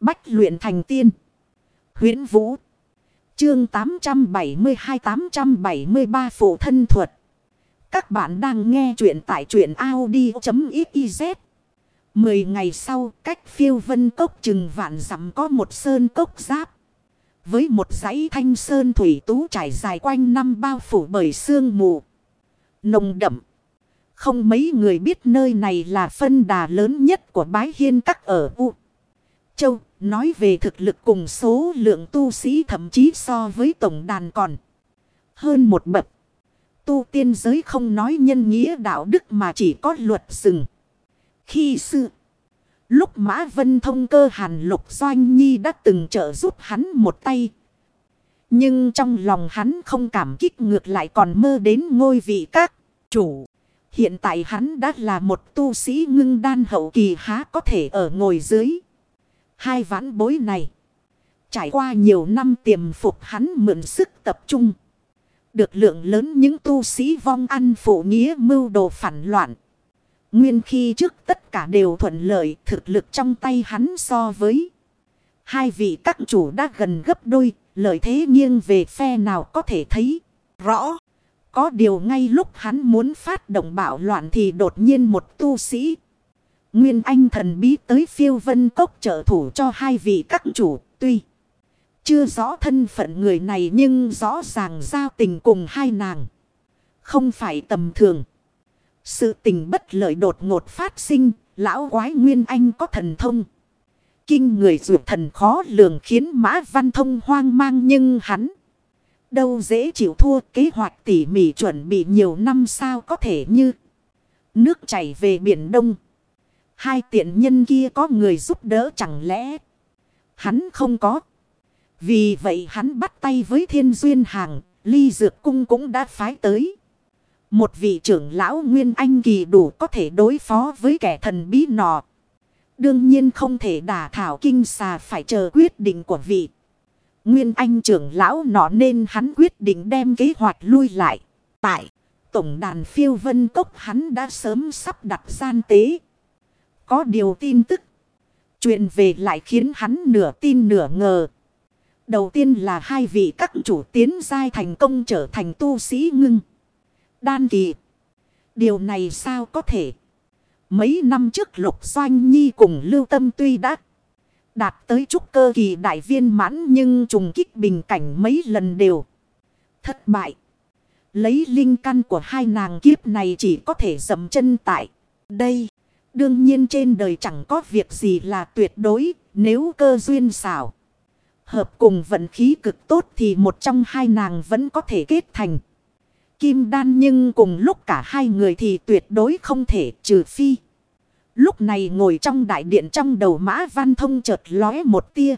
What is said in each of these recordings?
Bách luyện thành tiên. huyễn Vũ. Chương 872-873 Phụ thân thuật. Các bạn đang nghe truyện tại truyện Audi.xyz. Mười ngày sau, cách phiêu vân cốc chừng vạn dặm có một sơn cốc giáp. Với một dãy thanh sơn thủy tú trải dài quanh năm bao phủ bởi sương mù. Nồng đậm. Không mấy người biết nơi này là phân đà lớn nhất của bái hiên các ở U. Châu, nói về thực lực cùng số lượng tu sĩ thậm chí so với tổng đàn còn hơn một bậc. Tu tiên giới không nói nhân nghĩa đạo đức mà chỉ có luật rừng. Khi sự. lúc Mã Vân thông cơ hàn lục doanh nhi đã từng trợ giúp hắn một tay. Nhưng trong lòng hắn không cảm kích ngược lại còn mơ đến ngôi vị các chủ. Hiện tại hắn đã là một tu sĩ ngưng đan hậu kỳ há có thể ở ngồi dưới. Hai vãn bối này. Trải qua nhiều năm tiềm phục hắn mượn sức tập trung. Được lượng lớn những tu sĩ vong ăn phụ nghĩa mưu đồ phản loạn. Nguyên khi trước tất cả đều thuận lợi thực lực trong tay hắn so với. Hai vị các chủ đã gần gấp đôi, lợi thế nghiêng về phe nào có thể thấy rõ. Có điều ngay lúc hắn muốn phát động bạo loạn thì đột nhiên một tu sĩ. Nguyên Anh thần bí tới phiêu vân cốc trợ thủ cho hai vị các chủ. Tuy chưa rõ thân phận người này nhưng rõ ràng giao tình cùng hai nàng. Không phải tầm thường. Sự tình bất lợi đột ngột phát sinh. Lão quái Nguyên Anh có thần thông. Kinh người dụ thần khó lường khiến Mã Văn Thông hoang mang nhưng hắn. Đâu dễ chịu thua kế hoạch tỉ mỉ chuẩn bị nhiều năm sao có thể như nước chảy về biển đông. Hai tiện nhân kia có người giúp đỡ chẳng lẽ hắn không có. Vì vậy hắn bắt tay với thiên duyên hàng, ly dược cung cũng đã phái tới. Một vị trưởng lão Nguyên Anh kỳ đủ có thể đối phó với kẻ thần bí nọ. Đương nhiên không thể đả thảo kinh xà phải chờ quyết định của vị. Nguyên Anh trưởng lão nọ nên hắn quyết định đem kế hoạch lui lại. Tại tổng đàn phiêu vân cốc hắn đã sớm sắp đặt gian tế. Có điều tin tức. Chuyện về lại khiến hắn nửa tin nửa ngờ. Đầu tiên là hai vị các chủ tiến giai thành công trở thành tu sĩ ngưng. Đan kỳ. Điều này sao có thể? Mấy năm trước Lục Doanh Nhi cùng Lưu Tâm tuy đã đạt tới trúc cơ kỳ đại viên mãn nhưng trùng kích bình cảnh mấy lần đều thất bại. Lấy linh căn của hai nàng kiếp này chỉ có thể dầm chân tại đây. Đương nhiên trên đời chẳng có việc gì là tuyệt đối, nếu cơ duyên xảo. Hợp cùng vận khí cực tốt thì một trong hai nàng vẫn có thể kết thành. Kim đan nhưng cùng lúc cả hai người thì tuyệt đối không thể, trừ phi. Lúc này ngồi trong đại điện trong đầu mã văn thông chợt lóe một tia.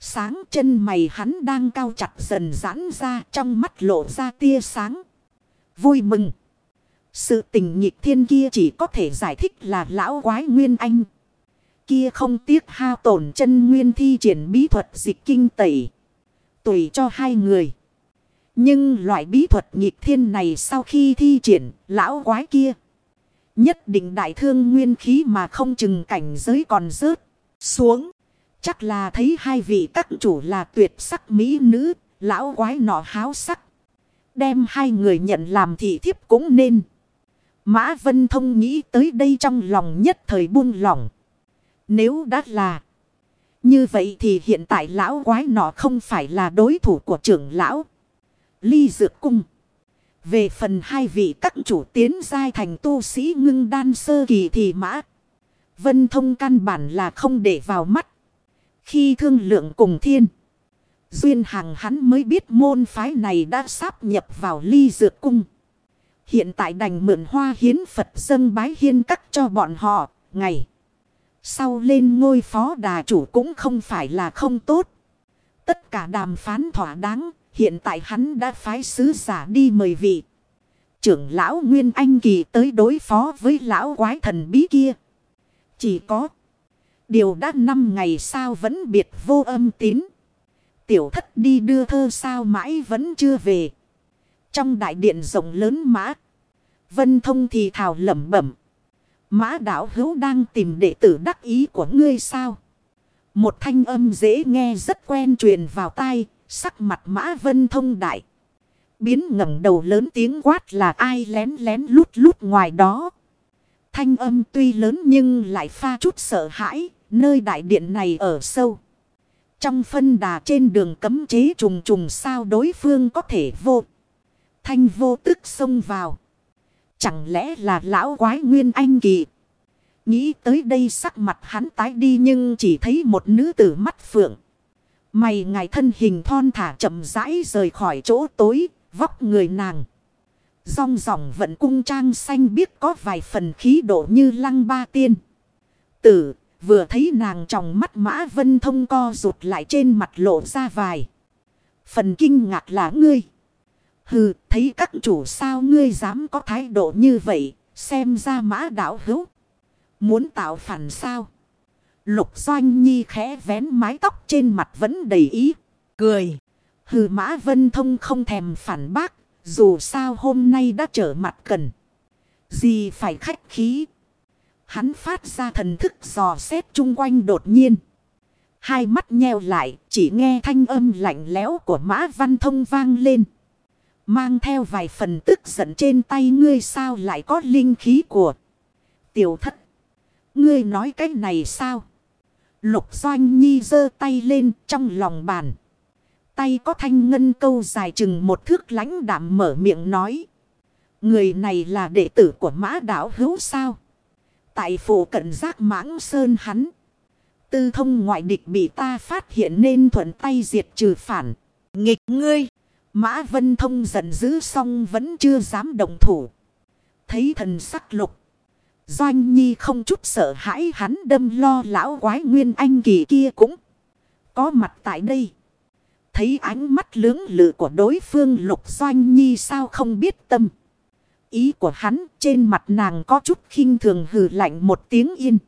Sáng chân mày hắn đang cao chặt dần giãn ra, trong mắt lộ ra tia sáng. Vui mừng. Sự tình nhịp thiên kia chỉ có thể giải thích là lão quái nguyên anh. Kia không tiếc hao tổn chân nguyên thi triển bí thuật dịch kinh tẩy. Tùy cho hai người. Nhưng loại bí thuật nhịp thiên này sau khi thi triển, lão quái kia. Nhất định đại thương nguyên khí mà không chừng cảnh giới còn rớt xuống. Chắc là thấy hai vị các chủ là tuyệt sắc mỹ nữ, lão quái nọ háo sắc. Đem hai người nhận làm thị thiếp cũng nên. Mã Vân Thông nghĩ tới đây trong lòng nhất thời buông lỏng. Nếu đã là như vậy thì hiện tại lão quái nọ không phải là đối thủ của trưởng lão. Ly Dược Cung. Về phần hai vị các chủ tiến giai thành tu sĩ ngưng đan sơ kỳ thì mã. Vân thông căn bản là không để vào mắt. Khi thương lượng cùng thiên. Duyên hàng hắn mới biết môn phái này đã sáp nhập vào ly dược cung. Hiện tại đành mượn hoa hiến Phật dâng bái hiên cắt cho bọn họ. Ngày sau lên ngôi phó đà chủ cũng không phải là không tốt. Tất cả đàm phán thỏa đáng, Hiện tại hắn đã phái sứ giả đi mời vị. Trưởng lão Nguyên Anh Kỳ tới đối phó với lão quái thần bí kia. Chỉ có. Điều đã năm ngày sao vẫn biệt vô âm tín. Tiểu thất đi đưa thơ sao mãi vẫn chưa về. Trong đại điện rộng lớn mã. Vân thông thì thào lẩm bẩm. Mã đảo hữu đang tìm đệ tử đắc ý của ngươi sao? Một thanh âm dễ nghe rất quen truyền vào tai, sắc mặt mã vân thông đại. Biến ngẩng đầu lớn tiếng quát là ai lén lén lút lút ngoài đó. Thanh âm tuy lớn nhưng lại pha chút sợ hãi, nơi đại điện này ở sâu. Trong phân đà trên đường cấm chế trùng trùng sao đối phương có thể vô. Thanh vô tức xông vào. Chẳng lẽ là lão quái nguyên anh kỳ. Nghĩ tới đây sắc mặt hắn tái đi nhưng chỉ thấy một nữ tử mắt phượng. Mày ngài thân hình thon thả chậm rãi rời khỏi chỗ tối, vóc người nàng. Rong ròng vận cung trang xanh biết có vài phần khí độ như lăng ba tiên. Tử, vừa thấy nàng trong mắt mã vân thông co rụt lại trên mặt lộ ra vài. Phần kinh ngạc là ngươi. Hừ, thấy các chủ sao ngươi dám có thái độ như vậy, xem ra mã đảo hữu. Muốn tạo phản sao? Lục Doanh Nhi khẽ vén mái tóc trên mặt vẫn đầy ý. Cười. Hừ Mã Vân Thông không thèm phản bác. Dù sao hôm nay đã trở mặt cần. Gì phải khách khí. Hắn phát ra thần thức dò xét chung quanh đột nhiên. Hai mắt nheo lại chỉ nghe thanh âm lạnh lẽo của Mã Văn Thông vang lên. Mang theo vài phần tức giận trên tay ngươi sao lại có linh khí của tiểu thất. Ngươi nói cái này sao? Lục Doanh Nhi giơ tay lên trong lòng bàn. Tay có thanh ngân câu dài chừng một thước lãnh đạm mở miệng nói. Người này là đệ tử của mã đảo hữu sao? Tại phủ cận giác mãng sơn hắn. Tư thông ngoại địch bị ta phát hiện nên thuận tay diệt trừ phản. Nghịch ngươi. Mã Vân Thông giận dữ xong vẫn chưa dám động thủ. Thấy thần sắc lục. Doanh Nhi không chút sợ hãi hắn đâm lo lão quái nguyên anh kỳ kia cũng có mặt tại đây. Thấy ánh mắt lưỡng lự của đối phương lục Doanh Nhi sao không biết tâm. Ý của hắn trên mặt nàng có chút khinh thường hừ lạnh một tiếng yên.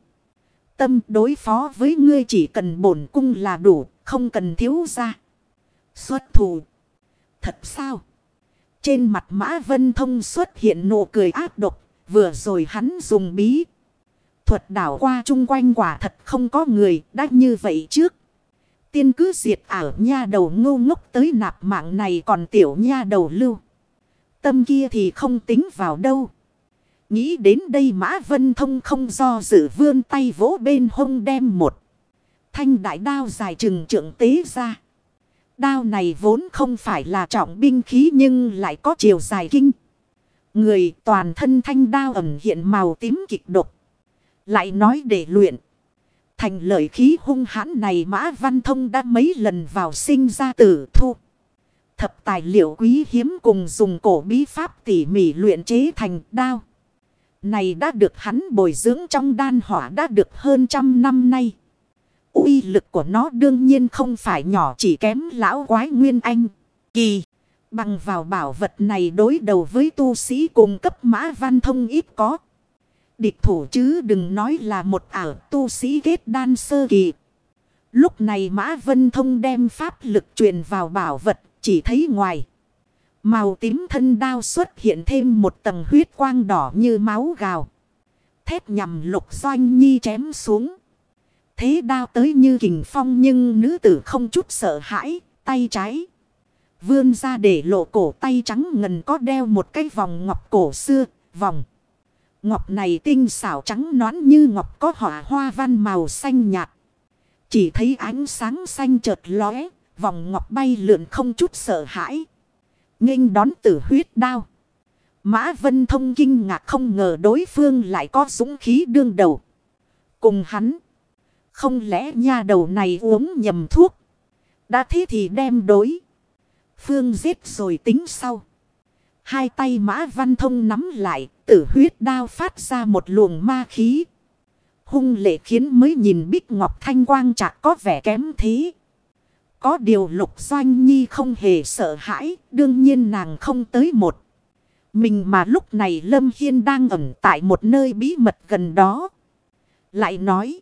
Tâm đối phó với ngươi chỉ cần bổn cung là đủ, không cần thiếu ra. Xuất thủ. Thật sao? Trên mặt Mã Vân Thông xuất hiện nụ cười ác độc, Vừa rồi hắn dùng bí. Thuật đảo qua chung quanh quả thật không có người, đã như vậy trước. Tiên cứ diệt ảo nha đầu ngu ngốc tới nạp mạng này còn tiểu nha đầu lưu. Tâm kia thì không tính vào đâu. Nghĩ đến đây Mã Vân Thông không do dự vươn tay vỗ bên hông đem một. Thanh đại đao dài trừng trượng tế ra. Đao này vốn không phải là trọng binh khí nhưng lại có chiều dài kinh. Người toàn thân thanh đao ẩm hiện màu tím kịch độc. Lại nói để luyện. Thành lợi khí hung hãn này Mã Văn Thông đã mấy lần vào sinh ra tử thu. Thập tài liệu quý hiếm cùng dùng cổ bí pháp tỉ mỉ luyện chế thành đao. Này đã được hắn bồi dưỡng trong đan hỏa đã được hơn trăm năm nay uy lực của nó đương nhiên không phải nhỏ, chỉ kém lão quái nguyên anh. Kỳ. Bằng vào bảo vật này đối đầu với tu sĩ cùng cấp mã văn thông ít có. Địch thủ chứ đừng nói là một ảo tu sĩ kết đan sơ kỳ. Lúc này mã vân thông đem pháp lực truyền vào bảo vật, chỉ thấy ngoài. Màu tím thân đao xuất hiện thêm một tầng huyết quang đỏ như máu gào. Thét nhằm lục doanh nhi chém xuống. Thế đao tới như kình phong nhưng nữ tử không chút sợ hãi, tay trái. Vươn ra để lộ cổ tay trắng ngần có đeo một cái vòng ngọc cổ xưa, vòng. Ngọc này tinh xảo trắng nõn như ngọc có họa hoa văn màu xanh nhạt. Chỉ thấy ánh sáng xanh chợt lóe, vòng ngọc bay lượn không chút sợ hãi. nghênh đón tử huyết đao. Mã Vân Thông kinh ngạc không ngờ đối phương lại có dũng khí đương đầu. Cùng hắn. Không lẽ nha đầu này uống nhầm thuốc. Đã thế thì đem đối. Phương giết rồi tính sau. Hai tay mã văn thông nắm lại, tử huyết đao phát ra một luồng ma khí. Hung lệ khiến mới nhìn bích ngọc thanh quang chả có vẻ kém thế. Có điều lục doanh nhi không hề sợ hãi, đương nhiên nàng không tới một. Mình mà lúc này Lâm Hiên đang ẩn tại một nơi bí mật gần đó. Lại nói.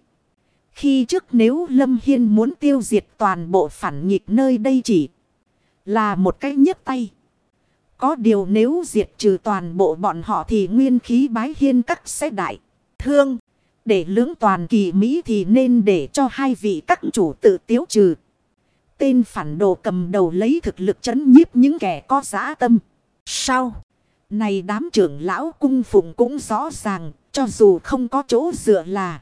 Khi trước nếu Lâm Hiên muốn tiêu diệt toàn bộ phản nghịch nơi đây chỉ là một cái nhấp tay. Có điều nếu diệt trừ toàn bộ bọn họ thì nguyên khí bái hiên các sẽ đại. Thương. Để lưỡng toàn kỳ Mỹ thì nên để cho hai vị các chủ tự tiếu trừ. Tên phản đồ cầm đầu lấy thực lực chấn nhiếp những kẻ có giã tâm. Sau. Này đám trưởng lão cung phụng cũng rõ ràng. Cho dù không có chỗ dựa là.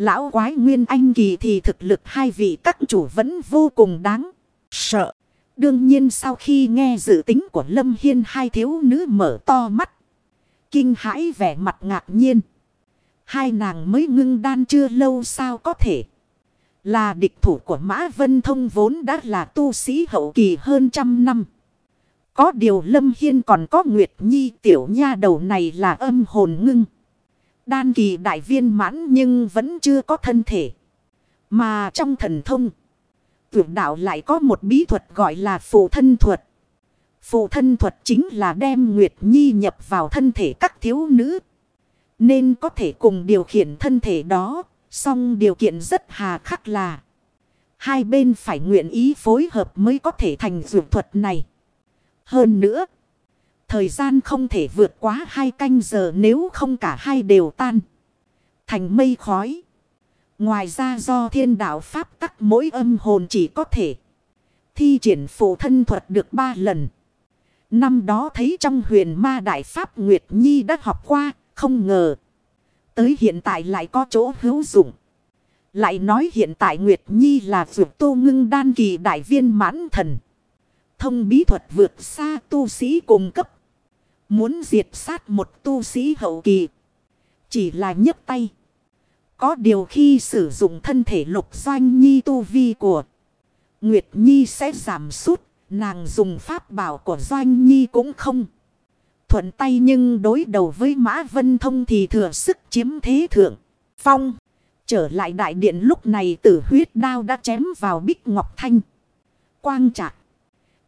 Lão quái nguyên anh kỳ thì thực lực hai vị các chủ vẫn vô cùng đáng sợ. Đương nhiên sau khi nghe dự tính của Lâm Hiên hai thiếu nữ mở to mắt. Kinh hãi vẻ mặt ngạc nhiên. Hai nàng mới ngưng đan chưa lâu sao có thể. Là địch thủ của Mã Vân Thông vốn đã là tu sĩ hậu kỳ hơn trăm năm. Có điều Lâm Hiên còn có Nguyệt Nhi tiểu nha đầu này là âm hồn ngưng. Đan kỳ đại viên mãn nhưng vẫn chưa có thân thể. Mà trong thần thông. Tuyệt đạo lại có một bí thuật gọi là phụ thân thuật. Phụ thân thuật chính là đem Nguyệt Nhi nhập vào thân thể các thiếu nữ. Nên có thể cùng điều khiển thân thể đó. Song điều kiện rất hà khắc là. Hai bên phải nguyện ý phối hợp mới có thể thành dược thuật này. Hơn nữa. Thời gian không thể vượt quá hai canh giờ nếu không cả hai đều tan. Thành mây khói. Ngoài ra do thiên đạo Pháp tắc mỗi âm hồn chỉ có thể thi triển phụ thân thuật được ba lần. Năm đó thấy trong huyền ma đại Pháp Nguyệt Nhi đã học qua, không ngờ. Tới hiện tại lại có chỗ hữu dụng. Lại nói hiện tại Nguyệt Nhi là vượt tu ngưng đan kỳ đại viên mãn thần. Thông bí thuật vượt xa tu sĩ cùng cấp. Muốn diệt sát một tu sĩ hậu kỳ. Chỉ là nhấp tay. Có điều khi sử dụng thân thể lục doanh nhi tu vi của Nguyệt Nhi sẽ giảm sút. Nàng dùng pháp bảo của doanh nhi cũng không. Thuận tay nhưng đối đầu với Mã Vân Thông thì thừa sức chiếm thế thượng. Phong. Trở lại đại điện lúc này tử huyết đao đã chém vào bích ngọc thanh. Quang trạc.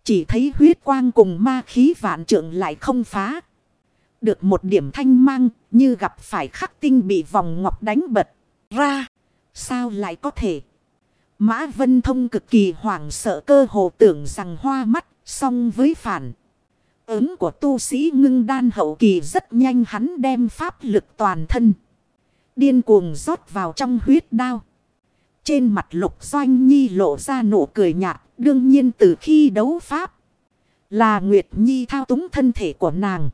Chỉ thấy huyết quang cùng ma khí vạn trượng lại không phá. Được một điểm thanh mang, như gặp phải khắc tinh bị vòng ngọc đánh bật ra. Sao lại có thể? Mã Vân Thông cực kỳ hoảng sợ cơ hồ tưởng rằng hoa mắt, song với phản. Ứng của tu sĩ ngưng đan hậu kỳ rất nhanh hắn đem pháp lực toàn thân. Điên cuồng rót vào trong huyết đao. Trên mặt lục doanh nhi lộ ra nụ cười nhạt. Đương nhiên từ khi đấu pháp. Là Nguyệt Nhi thao túng thân thể của nàng.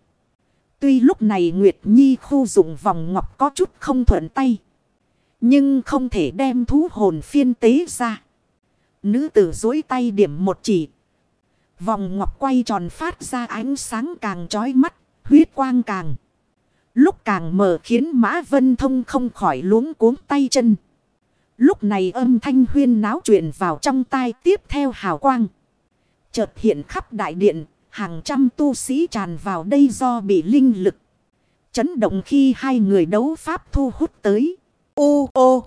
Tuy lúc này Nguyệt Nhi khu dụng vòng ngọc có chút không thuận tay. Nhưng không thể đem thú hồn phiên tế ra. Nữ tử dối tay điểm một chỉ. Vòng ngọc quay tròn phát ra ánh sáng càng trói mắt, huyết quang càng. Lúc càng mở khiến Mã Vân Thông không khỏi luống cuống tay chân. Lúc này âm thanh huyên náo chuyện vào trong tai tiếp theo hào quang. Chợt hiện khắp đại điện, hàng trăm tu sĩ tràn vào đây do bị linh lực. Chấn động khi hai người đấu pháp thu hút tới. Ô ô!